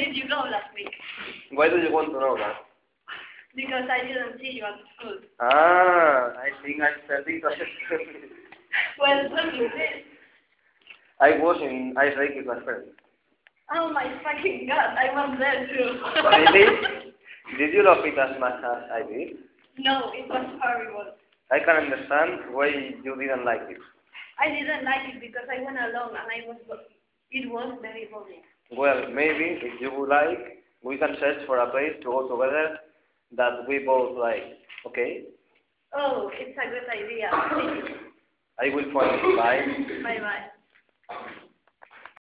did you go last week? Why do you want to know that? Because I didn't see you at school. Ah, I think I'm starting to Well, tell me this. I was in ice with my friend. Oh my fucking god, I was there too. Really? Did you love it as much as I did? no, it was horrible. I can understand why you didn't like it. I didn't like it because I went alone and I was, it was very boring. Well, maybe if you would like, we can search for a place to go together that we both like. Okay? Oh, it's a good idea. I will find it. Bye. Bye bye.